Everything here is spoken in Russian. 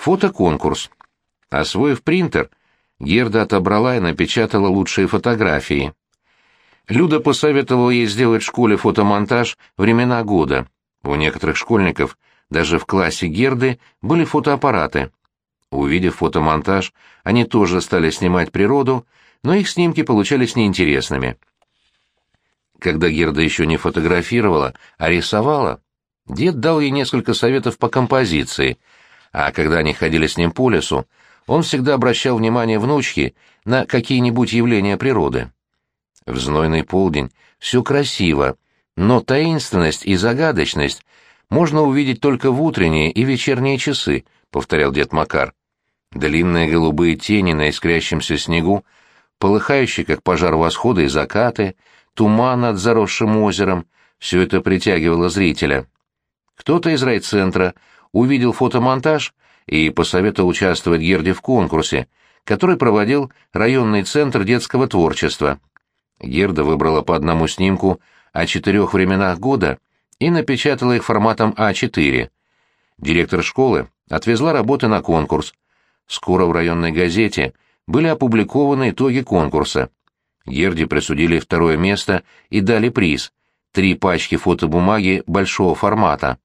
Фотоконкурс. Освоив принтер, Герда отобрала и напечатала лучшие фотографии. Люда посоветовала ей сделать в школе фотомонтаж «Времена года». У некоторых школьников, даже в классе Герды, были фотоаппараты. Увидев фотомонтаж, они тоже стали снимать природу, но их снимки получались неинтересными. Когда Герда еще не фотографировала, а рисовала, дед дал ей несколько советов по композиции, а когда они ходили с ним по лесу, он всегда обращал внимание внучки на какие-нибудь явления природы. В знойный полдень все красиво, но таинственность и загадочность можно увидеть только в утренние и вечерние часы, — повторял дед Макар. Длинные голубые тени на искрящемся снегу, полыхающие, как пожар восхода и закаты, туман над заросшим озером — все это притягивало зрителя. Кто-то из райцентра увидел фотомонтаж и посоветовал участвовать Герде в конкурсе, который проводил районный центр детского творчества. Герда выбрала по одному снимку о четырех временах года и напечатала их форматом А4. Директор школы отвезла работы на конкурс. Скоро в районной газете были опубликованы итоги конкурса. Герде присудили второе место и дали приз — три пачки фотобумаги большого формата.